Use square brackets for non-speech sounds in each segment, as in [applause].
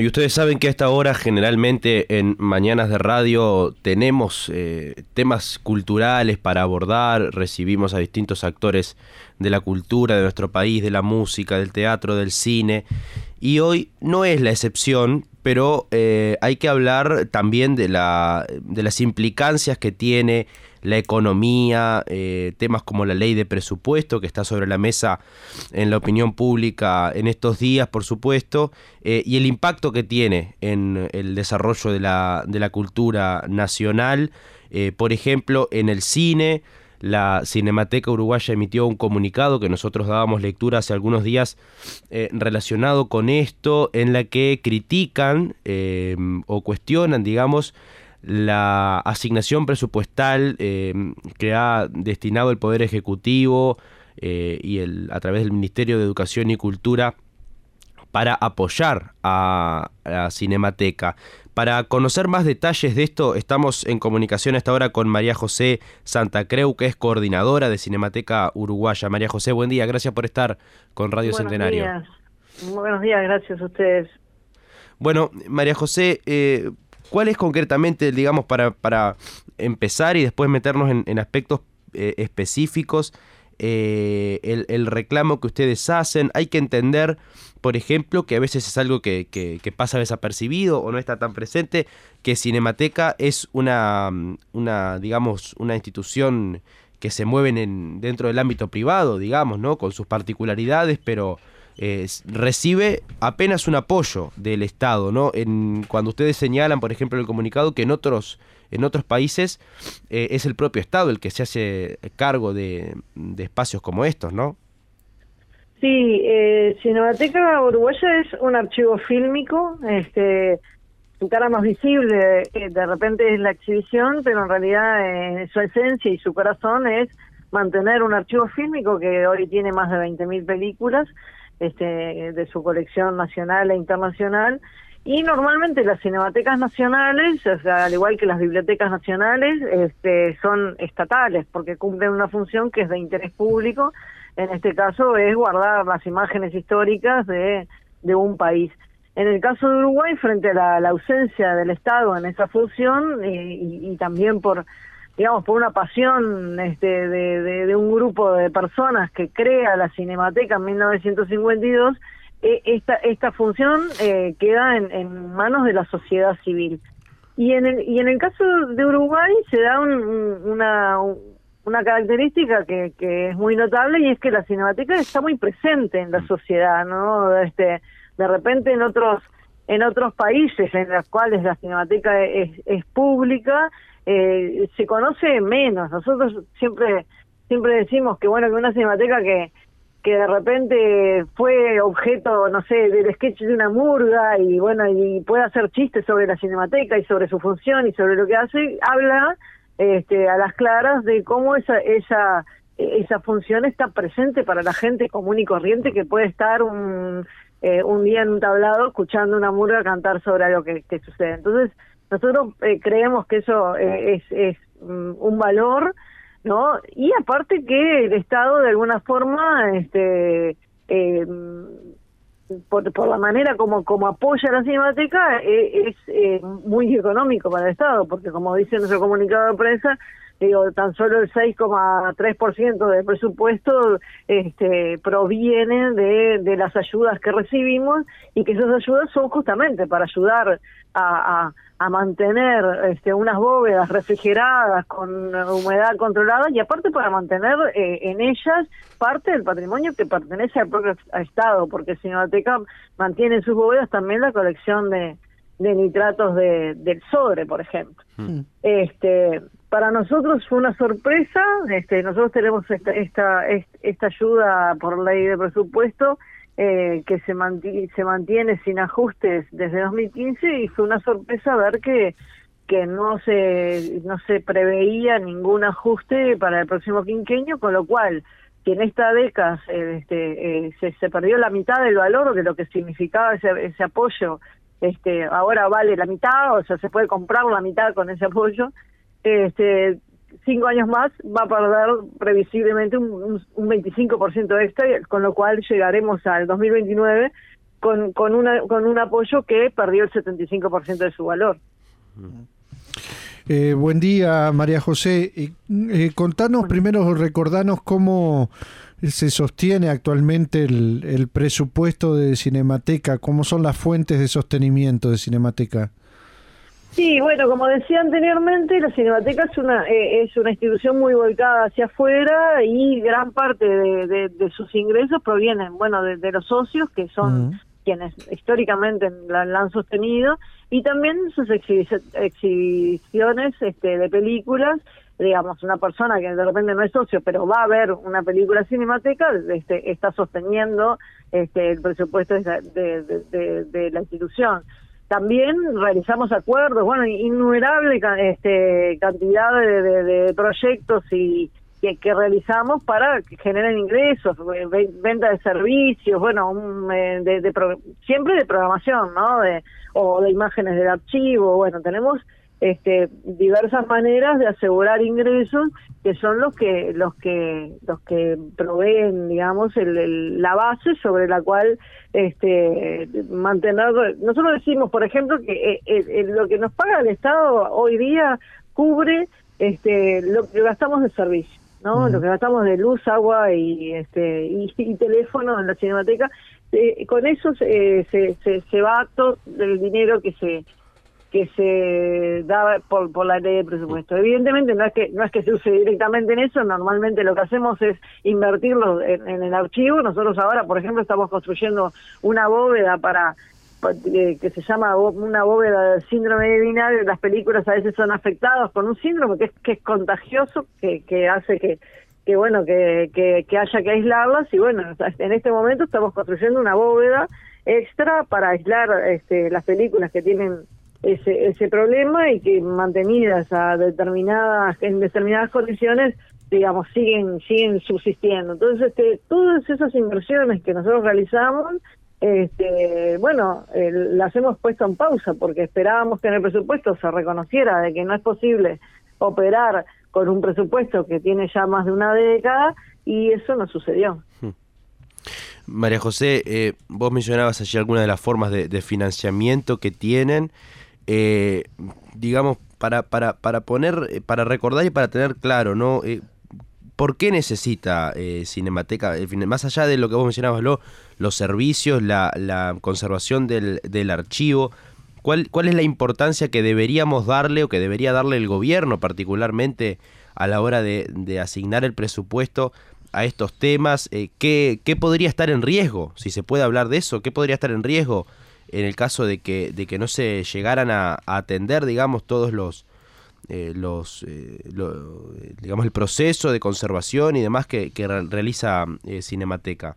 Y ustedes saben que a esta hora generalmente en Mañanas de Radio tenemos eh, temas culturales para abordar, recibimos a distintos actores de la cultura de nuestro país, de la música, del teatro, del cine, y hoy no es la excepción, pero eh, hay que hablar también de, la, de las implicancias que tiene la economía, eh, temas como la ley de presupuesto que está sobre la mesa en la opinión pública en estos días, por supuesto, eh, y el impacto que tiene en el desarrollo de la, de la cultura nacional, por ejemplo, en el cine, la Cinemateca Uruguaya emitió un comunicado que nosotros dábamos lectura hace algunos días eh, relacionado con esto, en la que critican eh, o cuestionan, digamos, la asignación presupuestal eh, que ha destinado el Poder Ejecutivo y el, a través del Ministerio de Educación y Cultura para apoyar a la Cinemateca. Para conocer más detalles de esto, estamos en comunicación esta hora con María José Santa Creu, que es coordinadora de Cinemateca Uruguaya. María José, buen día, gracias por estar con Radio Centenario. Buenos días, gracias a ustedes. Bueno, María José, eh, ¿cuál es concretamente, digamos, para, para empezar y después meternos en, aspectos eh, específicos, eh, el, el reclamo que ustedes hacen? Hay que entender por ejemplo, que a veces es algo que, que, pasa desapercibido o no está tan presente, que Cinemateca es una, una digamos, una institución que se mueve en, dentro del ámbito privado, digamos, ¿no? Con sus particularidades, pero eh, recibe apenas un apoyo del Estado, ¿no? En, cuando ustedes señalan, por ejemplo, el comunicado que en otros, en otros países eh, es el propio Estado el que se hace cargo de, de espacios como estos, ¿no? Sí, eh, Cinemateca Uruguaya es un archivo fílmico, este, su cara más visible eh, de repente es la exhibición, pero en realidad eh, su esencia y su corazón es mantener un archivo fílmico que hoy tiene más de 20.000 películas este, de su colección nacional e internacional. Y normalmente las cinematecas nacionales, o sea, al igual que las bibliotecas nacionales, este, son estatales porque cumplen una función que es de interés público en este caso es guardar las imágenes históricas de, de un país. En el caso de Uruguay, frente a la, ausencia del Estado en esa función y, también por, digamos, por una pasión este, de, de, un grupo de personas que crea la Cinemateca en 1952, eh, esta, esta función eh, queda en, en, manos de la sociedad civil. Y en el, y en el caso de Uruguay se da un, una, una característica que, que es muy notable y es que la cinemateca está muy presente en la mm. sociedad, ¿no? Este, de repente en otros en otros países en los cuales la cinemateca es, es pública eh, se conoce menos. Nosotros siempre siempre decimos que bueno que una cinemateca que que de repente fue objeto, no sé, del sketch de una murga y bueno, y puede hacer chistes sobre la cinemateca y sobre su función y sobre lo que hace, habla este, a las claras de cómo esa, esa, esa función está presente para la gente común y corriente que puede estar un, eh, un día en un tablado escuchando una murga cantar sobre algo que, que sucede. Entonces, nosotros eh, creemos que eso eh, es, es mm, un valor, ¿no? Y aparte que el Estado de alguna forma este eh, por, por la manera como, como apoya la cinemateca, eh, es eh, muy económico para el Estado, porque como dice nuestro comunicado de prensa, digo, tan solo el 6,3% del presupuesto este, proviene de, de las ayudas que recibimos y que esas ayudas son justamente para ayudar a, a, mantener este, unas bóvedas refrigeradas con humedad controlada y aparte para mantener eh, en ellas parte del patrimonio que pertenece al propio Estado, porque Cinemateca mantiene en sus bóvedas también la colección de, de nitratos de, del sobre, por ejemplo. Mm. Este, para nosotros fue una sorpresa, este, nosotros tenemos esta, esta, ayuda por ley de presupuesto eh, que se, se mantiene sin ajustes desde 2015 y fue una sorpresa ver que no se no se preveía ningún ajuste para el próximo quinquenio, con lo cual que en esta década este, eh, se, se perdió la mitad del valor de lo que significaba ese, ese apoyo este ahora vale la mitad o sea se puede comprar la mitad con ese apoyo este cinco años más va a perder previsiblemente un, un, un 25% extra con lo cual llegaremos al 2029 con, con, una, con un apoyo que perdió el 75% de su valor. Eh, buen día, María José. Eh, contanos primero, recordanos cómo se sostiene actualmente el, el, presupuesto de Cinemateca, cómo son las fuentes de sostenimiento de Cinemateca. Sí, bueno, como decía anteriormente, la Cinemateca es una eh, es una institución muy volcada hacia afuera y gran parte de, de, sus ingresos provienen, bueno, de, los socios que son quienes históricamente la, han sostenido y también sus exhibiciones este, de películas digamos, una persona que de repente no es socio, pero va a ver una película cinemateca, este, está sosteniendo este, el presupuesto de, la institución. También realizamos acuerdos, bueno, innumerable este, cantidad de, proyectos y, que, realizamos para que generen ingresos, venta de servicios, bueno, de, de, siempre de programación, ¿no? De, o de imágenes del archivo, bueno, tenemos este, diversas maneras de asegurar ingresos que son los que los que los que proveen digamos el, la base sobre la cual este mantener nosotros decimos por ejemplo que eh, eh, lo que nos paga el Estado hoy día cubre este lo que gastamos de servicio no lo que gastamos de luz agua y este [laughs] y, teléfono en la cinemateca. Eh, con eso se, se, se va todo el dinero que se que se da por, por la ley de presupuesto. Evidentemente no es que no es que se use directamente en eso, normalmente lo que hacemos es invertirlo en, el archivo. Nosotros ahora, por ejemplo, estamos construyendo una bóveda para que se llama una bóveda del síndrome de binario, las películas a veces son afectadas con un síndrome que es, que es contagioso, que, que hace que, que bueno, que, que, que haya que aislarlas y bueno, en este momento estamos construyendo una bóveda extra para aislar este, las películas que tienen ese, problema y que mantenidas a determinadas en determinadas condiciones digamos siguen siguen subsistiendo. Entonces este, todas esas inversiones que nosotros realizamos este bueno eh, las hemos puesto en pausa porque esperábamos que en el presupuesto se reconociera de que no es posible operar con un presupuesto que tiene ya más de una década y eso no sucedió. Hmm. María José, eh, vos mencionabas allí algunas de las formas de financiamiento que tienen eh, digamos, para, para, para poner, eh, para recordar y para tener claro, ¿no? Eh, ¿Por qué necesita eh, Cinemateca, más allá de lo que vos mencionabas, lo, los servicios, la, la conservación del, del archivo, ¿cuál, ¿cuál es la importancia que deberíamos darle o que debería darle el gobierno particularmente a la hora de, de asignar el presupuesto a estos temas? ¿qué, ¿Qué podría estar en riesgo? Si se puede hablar de eso, ¿qué podría estar en riesgo? En el caso de que, de que no se llegaran a, atender, digamos, todos los, eh, los eh, digamos, el proceso de conservación y demás que, que realiza eh, Cinemateca.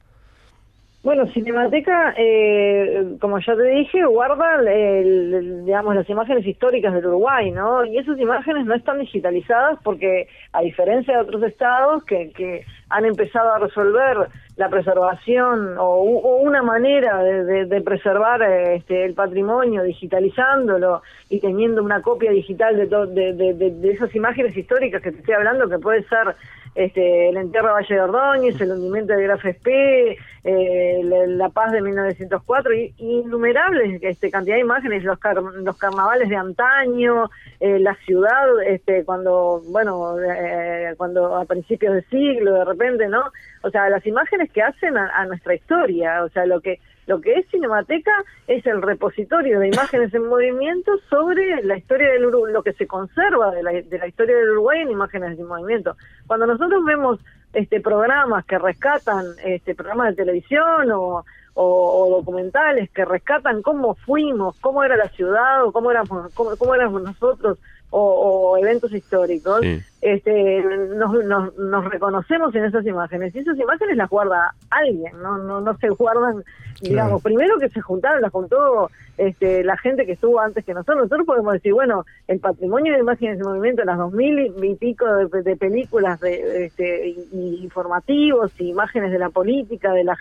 Bueno, Cinemateca, eh, como ya te dije, guarda, el, digamos, las imágenes históricas del Uruguay, ¿no? Y esas imágenes no están digitalizadas porque, a diferencia de otros estados que, que han empezado a resolver la preservación o, una manera de, preservar este, el patrimonio digitalizándolo y teniendo una copia digital de, de, de, esas imágenes históricas que te estoy hablando, que puede ser este, el entierro de Valle de Ordóñez, el hundimiento de Graf Spee, eh, la, paz de 1904, y, innumerables este, cantidad de imágenes, los, los carnavales de antaño, eh, la ciudad, este, cuando, bueno, eh, cuando a principios del siglo, de repente, ¿no? O sea, las imágenes que hacen a nuestra historia, o sea, lo que lo que es Cinemateca es el repositorio de imágenes en movimiento sobre la historia del Uruguay, lo que se conserva de la, de la historia del Uruguay en imágenes en movimiento. Cuando nosotros vemos este programas que rescatan este programas de televisión o, documentales que rescatan cómo fuimos, cómo era la ciudad o cómo éramos, cómo, cómo éramos nosotros o, eventos históricos, este, nos, nos, reconocemos en esas imágenes y esas imágenes las guarda alguien, no, no, no se guardan, digamos, primero que se juntaron, las juntó este, la gente que estuvo antes que nosotros, nosotros podemos decir, bueno, el patrimonio de imágenes de movimiento, las dos mil y pico de, películas de, este, informativos y imágenes de la política, de la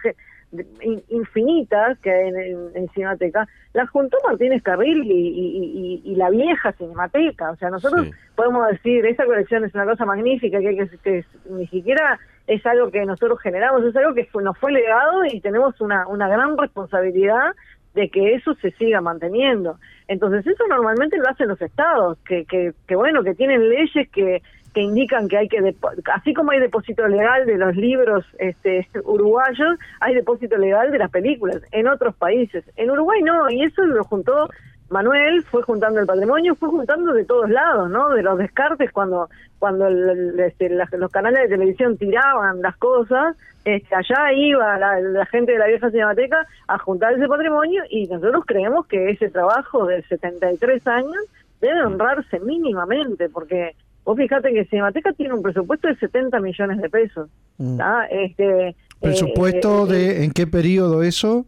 infinitas que hay en, en, Cinemateca, las juntó Martínez Carril y, la vieja Cinemateca. O sea, nosotros podemos decir, esta colección es una cosa magnífica, que, que, que ni siquiera es algo que nosotros generamos, es algo que nos fue legado y tenemos una, una gran responsabilidad de que eso se siga manteniendo. Entonces eso normalmente lo hacen los estados, que, que, que bueno, que tienen leyes que, que indican que hay que, así como hay depósito legal de los libros este, [laughs] uruguayos, hay depósito legal de las películas en otros países. En Uruguay no, y eso lo juntó Manuel fue juntando el patrimonio, fue juntando de todos lados, ¿no? De los descartes cuando cuando este, los canales de televisión tiraban las cosas, este, allá iba la, gente de la vieja cinemateca a juntar ese patrimonio y nosotros creemos que ese trabajo de 73 años debe honrarse mínimamente, porque vos fíjate que Cinemateca tiene un presupuesto de 70 millones de pesos. Mm. Este, ¿Presupuesto eh, de en qué periodo eso?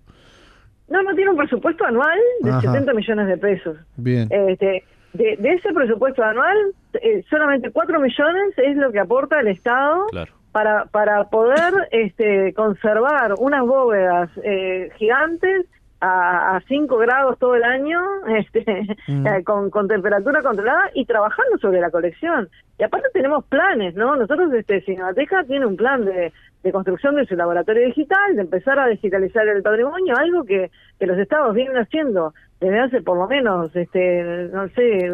No, no tiene un presupuesto anual de 70 millones de pesos. Bien. Este, de, ese presupuesto anual, eh, solamente 4 millones es lo que aporta el Estado para, para poder este, conservar unas bóvedas eh, gigantes a, 5 grados todo el año, [laughs] este, mm. eh, con, con, temperatura controlada y trabajando sobre la colección. Y aparte tenemos planes, ¿no? Nosotros, este, Cinemateca tiene un plan de, de construcción de su laboratorio digital, de empezar a digitalizar el patrimonio, algo que, que los estados vienen haciendo desde hace por lo menos, este, no sé,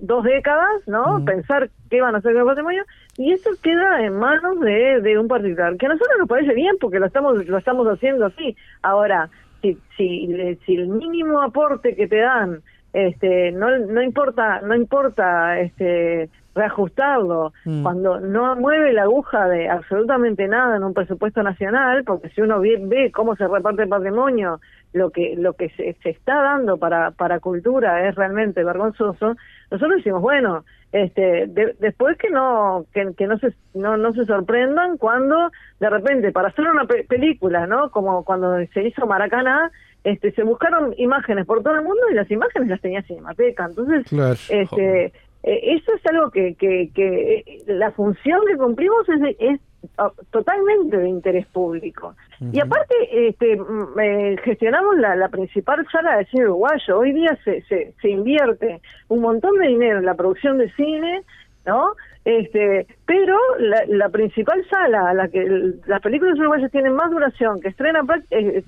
dos décadas, ¿no? Pensar qué van a hacer con el patrimonio y eso queda en manos de, de un particular, que a nosotros nos parece bien porque lo estamos lo estamos haciendo así. Ahora, si si, si el mínimo aporte que te dan este no no importa no importa este reajustarlo mm. cuando no mueve la aguja de absolutamente nada en un presupuesto nacional porque si uno ve, ve cómo se reparte el patrimonio lo que lo que se, está dando para para cultura es realmente vergonzoso nosotros decimos bueno este después que no que, no se no, no se sorprendan cuando de repente para hacer una película no como cuando se hizo Maracaná este, se buscaron imágenes por todo el mundo y las imágenes las tenía Cinemateca. Entonces, este, eh, eso es algo que, que, que eh, la función que cumplimos es, es ah, totalmente de interés público. Y aparte, este, mm, eh, gestionamos la, la, principal sala de cine uruguayo. Hoy día se, se, se invierte un montón de dinero en la producción de cine, ¿no? Este, pero la, la principal sala, la que las películas uruguayas tienen más duración, que estrena eh,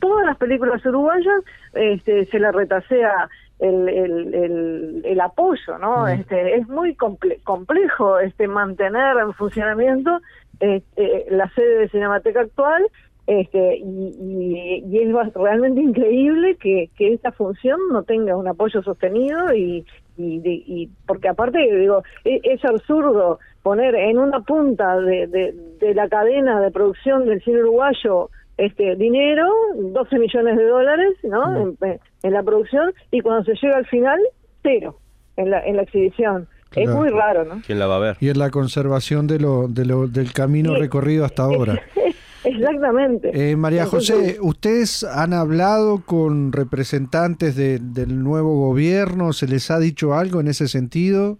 todas las películas uruguayas, este, se le retasea el, el, el, apoyo, ¿no? Este, es muy complejo este mantener en funcionamiento este, la sede de Cinemateca actual este, y, y, es realmente increíble que, que esta función no tenga un apoyo sostenido y, y, porque aparte digo es, es, absurdo poner en una punta de, de, de, la cadena de producción del cine uruguayo este dinero 12 millones de dólares no en, la producción y cuando se llega al final cero en la en la exhibición. Es muy raro no quién la va a ver y en la conservación de lo, de lo del camino recorrido hasta ahora [laughs] Exactamente. Eh, María José, ¿ustedes han hablado con representantes del nuevo gobierno? ¿Se les ha dicho algo en ese sentido?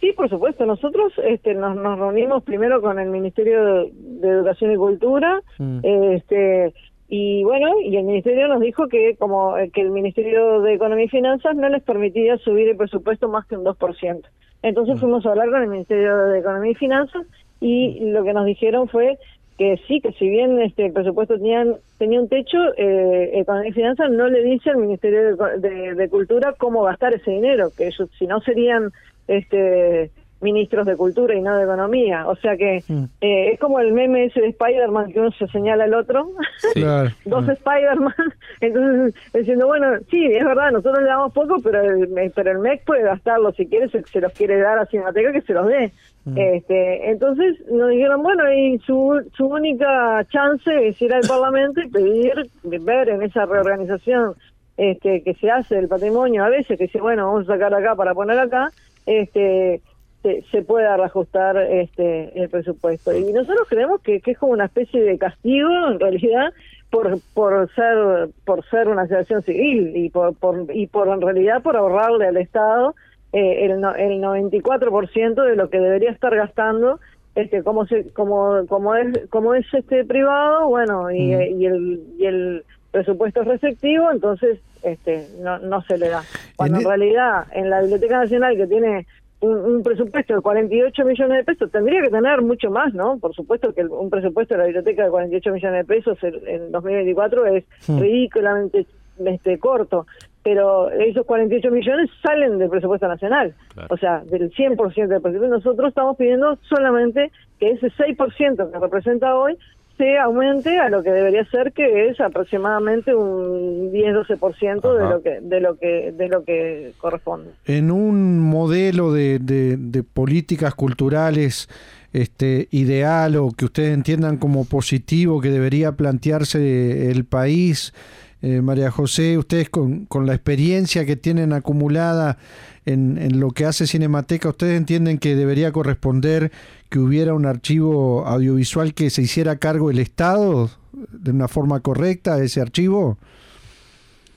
Sí, por supuesto. Nosotros este, nos, reunimos primero con el Ministerio de, Educación y Cultura, mm. este, y bueno, y el Ministerio nos dijo que como que el Ministerio de Economía y Finanzas no les permitía subir el presupuesto más que un 2%. Entonces mm. fuimos a hablar con el Ministerio de Economía y Finanzas y lo que nos dijeron fue que sí, que si bien este el presupuesto tenía, tenía un techo, eh, Economía y Finanzas no le dice al Ministerio de, Cultura cómo gastar ese dinero, que ellos si no serían este ministros de Cultura y no de Economía. O sea que mm. eh, es como el meme ese de Spider-Man que uno se señala al otro, [laughs] dos mm. Spider-Man, [laughs] entonces diciendo, bueno, sí, es verdad, nosotros le damos poco, pero el, pero el MEC puede gastarlo, si quiere se, se los quiere dar a Cinemateca que se los dé. Mm. Este, entonces nos dijeron, bueno, y su, su única chance es ir al Parlamento y pedir, ver en esa reorganización este, que se hace del patrimonio a veces, que dice, bueno, vamos a sacar acá para poner acá, este, se, se pueda reajustar este, el presupuesto. Y nosotros creemos que, que es como una especie de castigo, en realidad, por, por ser por ser una asociación civil y por, por y por en realidad por ahorrarle al Estado eh, el, el 94% de lo que debería estar gastando este como se como como es como es este privado bueno y, mm. y el y el presupuesto es receptivo entonces este no no se le da cuando en, realidad en la biblioteca nacional que tiene un, presupuesto de 48 millones de pesos, tendría que tener mucho más, ¿no? Por supuesto que un presupuesto de la biblioteca de 48 millones de pesos en, 2024 es hmm. ridículamente este corto, pero esos 48 millones salen del presupuesto nacional, o sea, del 100% del presupuesto. Nosotros estamos pidiendo solamente que ese 6% que representa hoy se aumente a lo que debería ser que es aproximadamente un 10-12% de lo que de lo que de lo que corresponde. En un modelo de, de, políticas culturales este ideal o que ustedes entiendan como positivo que debería plantearse el país eh, María José, ustedes con, con, la experiencia que tienen acumulada en, en, lo que hace Cinemateca, ¿ustedes entienden que debería corresponder que hubiera un archivo audiovisual que se hiciera cargo el Estado de una forma correcta de ese archivo?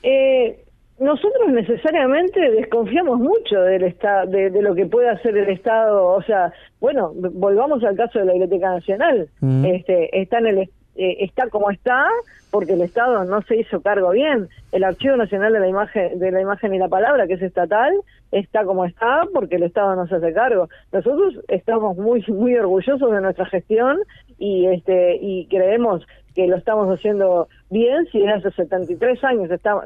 Eh, nosotros necesariamente desconfiamos mucho del estado, de, lo que puede hacer el Estado. O sea, bueno, volvamos al caso de la Biblioteca Nacional. Este, está en el eh, está como está porque el Estado no se hizo cargo bien. El Archivo Nacional de la Imagen, de la Imagen y la Palabra, que es estatal, está como está porque el Estado no se hace cargo. Nosotros estamos muy muy orgullosos de nuestra gestión y este y creemos que lo estamos haciendo bien si desde hace 73 años está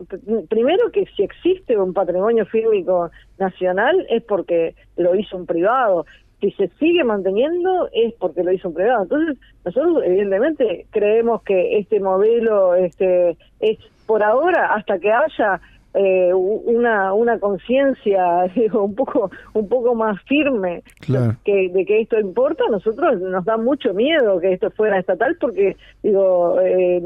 primero que si existe un patrimonio fílmico nacional es porque lo hizo un privado si se sigue manteniendo es porque lo hizo un privado. Entonces, nosotros evidentemente creemos que este modelo este es por ahora hasta que haya eh, una una conciencia [laughs] un poco un poco más firme que de que esto importa a nosotros nos da mucho miedo que esto fuera estatal porque digo eh,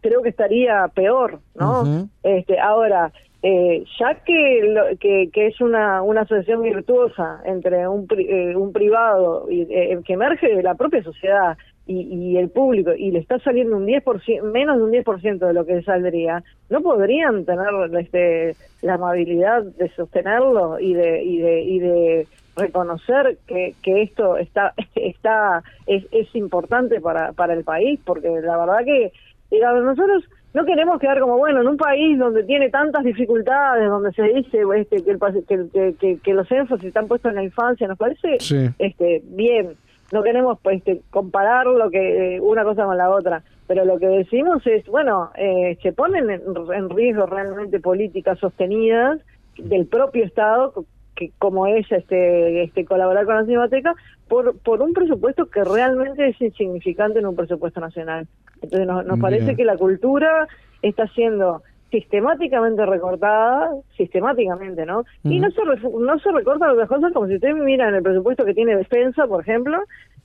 creo que estaría peor no este ahora eh, ya que, que, que, es una, una asociación virtuosa entre un, eh, un privado y, eh, que emerge de la propia sociedad y, y, el público y le está saliendo un 10%, menos de un 10% de lo que saldría, no podrían tener este, la amabilidad de sostenerlo y de, y de, y de reconocer que, que esto está, está es, es importante para, para el país, porque la verdad que digamos, nosotros no queremos quedar como, bueno, en un país donde tiene tantas dificultades, donde se dice este, que, el, que, que, los énfasis están puestos en la infancia, nos parece este, bien. No queremos pues, este, comparar lo que eh, una cosa con la otra, pero lo que decimos es, bueno, eh, se ponen en, riesgo realmente políticas sostenidas del propio Estado que como es este este colaborar con la Cinemateca por por un presupuesto que realmente es insignificante en un presupuesto nacional. Entonces nos, parece que la cultura está siendo sistemáticamente recortada, sistemáticamente, ¿no? Y no se no se recortan otras cosas como si usted mira en el presupuesto que tiene defensa, por ejemplo,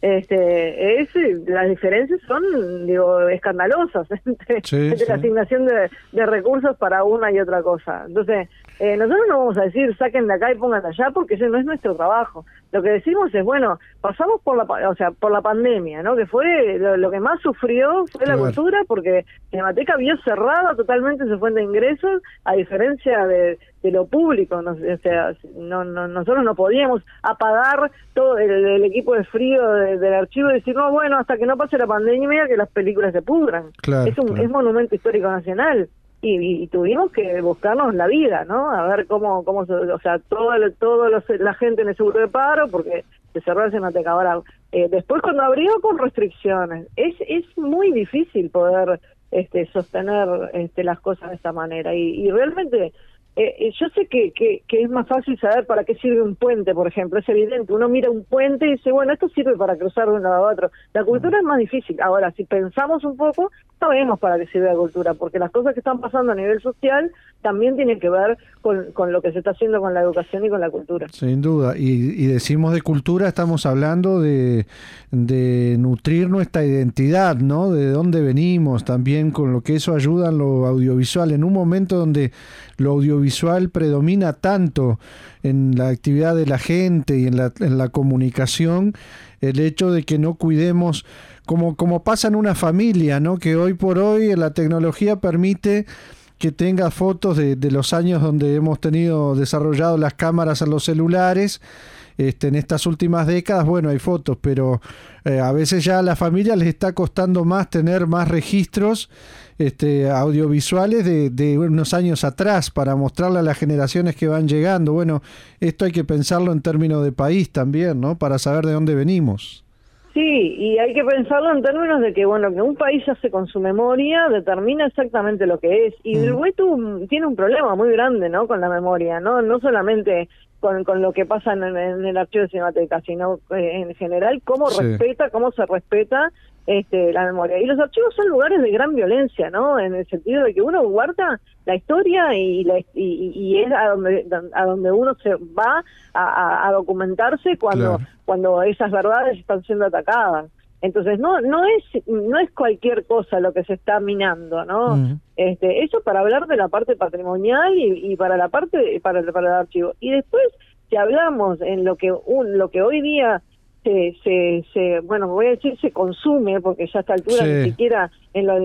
este es las diferencias son digo escandalosas [laughs] entre, la asignación de, de, recursos para una y otra cosa. Entonces, eh, nosotros no vamos a decir saquen de acá y pongan de allá porque ese no es nuestro trabajo. Lo que decimos es, bueno, pasamos por la o sea, por la pandemia, ¿no? Que fue lo, que más sufrió fue la cultura porque Cinemateca vio cerrada totalmente su fuente de ingresos a diferencia de, de lo público, no, o sea, no, no, nosotros no podíamos apagar todo el, equipo de frío del archivo y decir, no, bueno, hasta que no pase la pandemia que las películas se pudran. es un es monumento histórico nacional y, tuvimos que buscarnos la vida, ¿no? A ver cómo, cómo o sea, todo, todo la gente en el seguro de paro, porque se cerró el Senateca. Ahora, eh, después cuando abrió con restricciones, es, es muy difícil poder este, sostener este, las cosas de esta manera y, y realmente eh, eh, yo sé que, que, es más fácil saber para qué sirve un puente, por ejemplo, es evidente, uno mira un puente y dice, bueno, esto sirve para cruzar de un lado a otro. La cultura es más difícil. Ahora, si pensamos un poco, sabemos para qué sirve la cultura, porque las cosas que están pasando a nivel social también tienen que ver con, con lo que se está haciendo con la educación y con la cultura. Sin duda, y, decimos de cultura, estamos hablando de, de nutrir nuestra identidad, ¿no? De dónde venimos, también con lo que eso ayuda en lo audiovisual, en un momento donde lo audiovisual predomina tanto en la actividad de la gente y en la, en la comunicación, el hecho de que no cuidemos, como, como pasa en una familia, ¿no? que hoy por hoy la tecnología permite que tenga fotos de, de los años donde hemos tenido desarrollado las cámaras en los celulares este, en estas últimas décadas, bueno, hay fotos, pero eh, a veces ya a la familia les está costando más tener más registros este, audiovisuales de, de, unos años atrás para mostrarle a las generaciones que van llegando. Bueno, esto hay que pensarlo en términos de país también, ¿no? Para saber de dónde venimos. Sí, y hay que pensarlo en términos de que, bueno, que un país hace con su memoria, determina exactamente lo que es. Y el mm. tiene un problema muy grande, ¿no? Con la memoria, ¿no? No solamente con, con lo que pasa en, el archivo de Cinemateca, sino eh, en general cómo respeta, cómo se respeta este, la memoria. Y los archivos son lugares de gran violencia, ¿no? En el sentido de que uno guarda la historia y, la, y, es a donde, a donde uno se va a, documentarse cuando, cuando esas verdades están siendo atacadas. Entonces no no es no es cualquier cosa lo que se está minando, ¿no? Este eso para hablar de la parte patrimonial y, y para la parte para para el archivo. Y después si hablamos en lo que un, lo que hoy día se, se, se, bueno, voy a decir se consume, porque ya a esta altura ni siquiera en la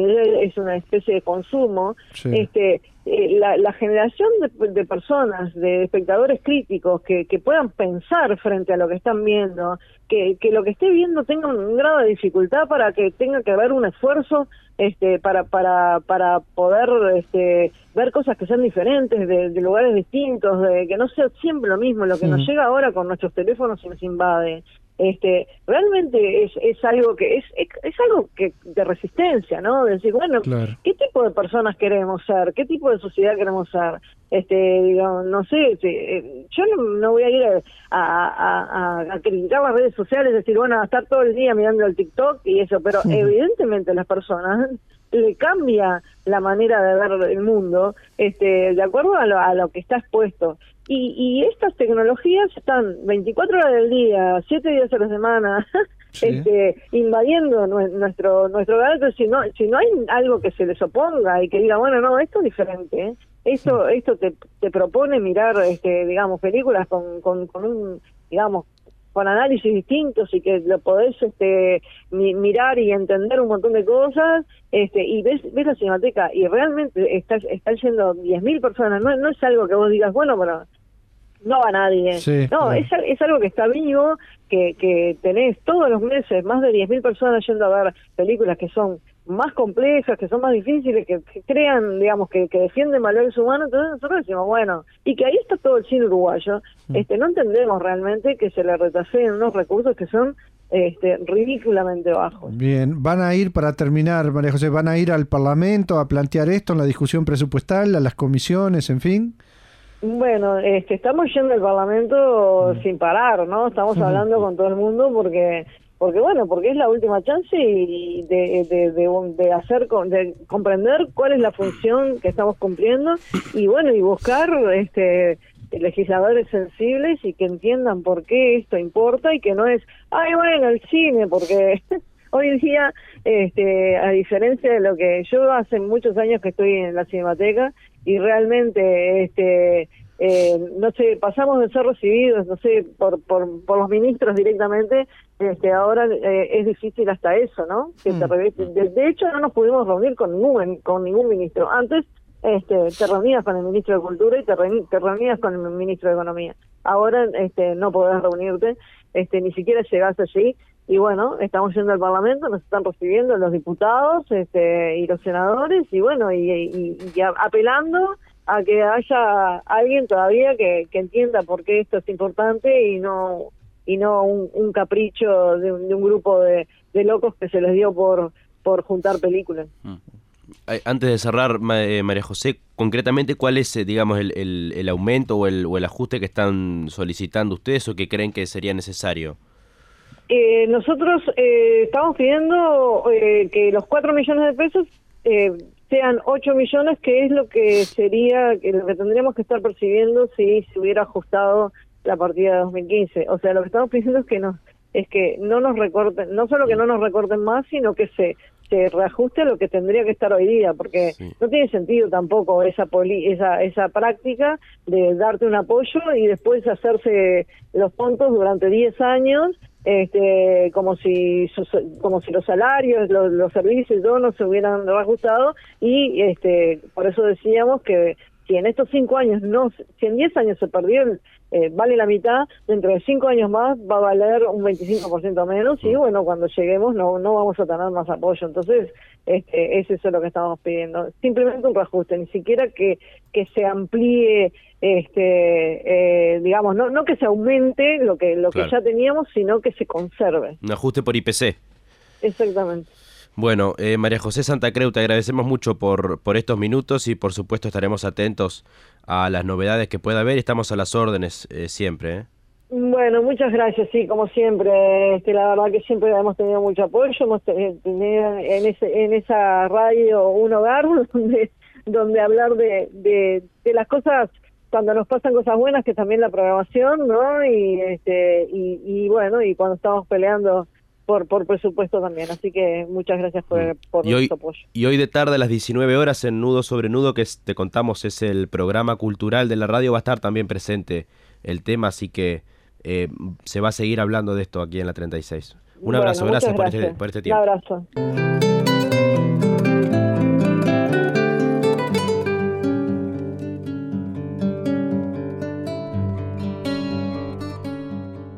es una especie de consumo, este, eh, la, la, generación de, de, personas, de espectadores críticos que, que puedan pensar frente a lo que están viendo, que, que lo que esté viendo tenga un grado de dificultad para que tenga que haber un esfuerzo este, para, para, para poder este, ver cosas que sean diferentes, de, de lugares distintos, de que no sea siempre lo mismo, lo que nos llega ahora con nuestros teléfonos y nos invade este realmente es, es algo que es, es, algo que de resistencia no decir bueno qué tipo de personas queremos ser qué tipo de sociedad queremos ser este digamos no sé este, yo no, voy a ir a, a, criticar las redes sociales decir bueno a estar todo el día mirando el TikTok y eso pero evidentemente las personas le cambia la manera de ver el mundo este de acuerdo a lo, a lo que está expuesto y, y estas tecnologías están 24 horas del día, 7 días a la semana, [laughs] este, invadiendo nuestro nuestro hogar. si no, si no hay algo que se les oponga y que diga, bueno, no, esto es diferente, ¿eh? esto, esto te, te propone mirar, este, digamos, películas con, con, con un, digamos, con análisis distintos y que lo podés este, mirar y entender un montón de cosas, este, y ves, ves la cinemateca y realmente están está yendo 10.000 personas, no, no es algo que vos digas, bueno, pero no va nadie. no, es, es, algo que está vivo, que, que tenés todos los meses más de 10.000 personas yendo a ver películas que son más complejas, que son más difíciles, que, crean, digamos, que, que defienden valores humanos, entonces nosotros decimos, bueno, y que ahí está todo el cine uruguayo, mm. este no entendemos realmente que se le retaseen unos recursos que son este, ridículamente bajos. Bien, van a ir, para terminar, María José, van a ir al Parlamento a plantear esto en la discusión presupuestal, a las comisiones, en fin. Bueno, este, estamos yendo al Parlamento mm. sin parar, ¿no? Estamos hablando con todo el mundo porque, porque bueno, porque es la última chance y de, de, de, de hacer, de comprender cuál es la función que estamos cumpliendo y bueno, y buscar, este, legisladores sensibles y que entiendan por qué esto importa y que no es, ay, bueno, el cine, porque [laughs] hoy día, este, a diferencia de lo que yo hace muchos años que estoy en la cinemateca, y realmente este eh, no sé pasamos de ser recibidos no sé por por, por los ministros directamente este ahora eh, es difícil hasta eso no que mm. de, hecho no nos pudimos reunir con ningún con ningún ministro. Antes este te reunías con el ministro de cultura y te, te reunías con el ministro de economía. Ahora este no podés reunirte este ni siquiera llegás allí y bueno, estamos yendo al Parlamento, nos están recibiendo los diputados este, y los senadores y bueno, y, apelando a que haya alguien todavía que, entienda por qué esto es importante y no y no un, capricho de un, grupo de, locos que se les dio por por juntar películas. Mm. Antes de cerrar, eh, María José, concretamente, ¿cuál es, eh, digamos, el, el, el aumento o el, o el ajuste que están solicitando ustedes o que creen que sería necesario? Eh, nosotros eh, estamos pidiendo eh, que los 4 millones de pesos eh, sean 8 millones, que es lo que sería, que lo que tendríamos que estar percibiendo si se hubiera ajustado la partida de 2015. O sea, lo que estamos pidiendo es que nos es que no nos recorten, no solo que no nos recorten más, sino que se se reajuste a lo que tendría que estar hoy día, porque no tiene sentido tampoco esa, esa esa práctica de darte un apoyo y después hacerse los puntos durante 10 años este, como si como si los salarios, los, servicios no se hubieran reajustado y este, por eso decíamos que si en estos cinco años no, si en diez años se perdió eh, vale la mitad, dentro de cinco años más va a valer un 25% menos y mm. bueno, cuando lleguemos no, no vamos a tener más apoyo. Entonces, este, es eso lo que estamos pidiendo. Simplemente un reajuste, ni siquiera que, que se amplíe, este, eh, digamos, no, no que se aumente lo que, lo que ya teníamos, sino que se conserve. Un ajuste por IPC. Exactamente. Bueno, eh, María José Santa Creu, te agradecemos mucho por, por estos minutos y por supuesto estaremos atentos a las novedades que pueda haber estamos a las órdenes eh, siempre. ¿eh? Bueno, muchas gracias, sí, como siempre, este, la verdad que siempre hemos tenido mucho apoyo, hemos tenido en, ese, en esa radio un hogar [laughs] donde, donde hablar de, de, de las cosas cuando nos pasan cosas buenas que también la programación no y este y, y bueno y cuando estamos peleando por, por presupuesto también. Así que muchas gracias por, mm. por y hoy, apoyo. Y hoy de tarde a las 19 horas en Nudo sobre Nudo, que te contamos es el programa cultural de la radio, va a estar también presente el tema, así que eh, se va a seguir hablando de esto aquí en la 36. Un abrazo, gracias, Por, este, por este tiempo. Un abrazo.